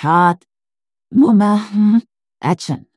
Shot. Moment. Action.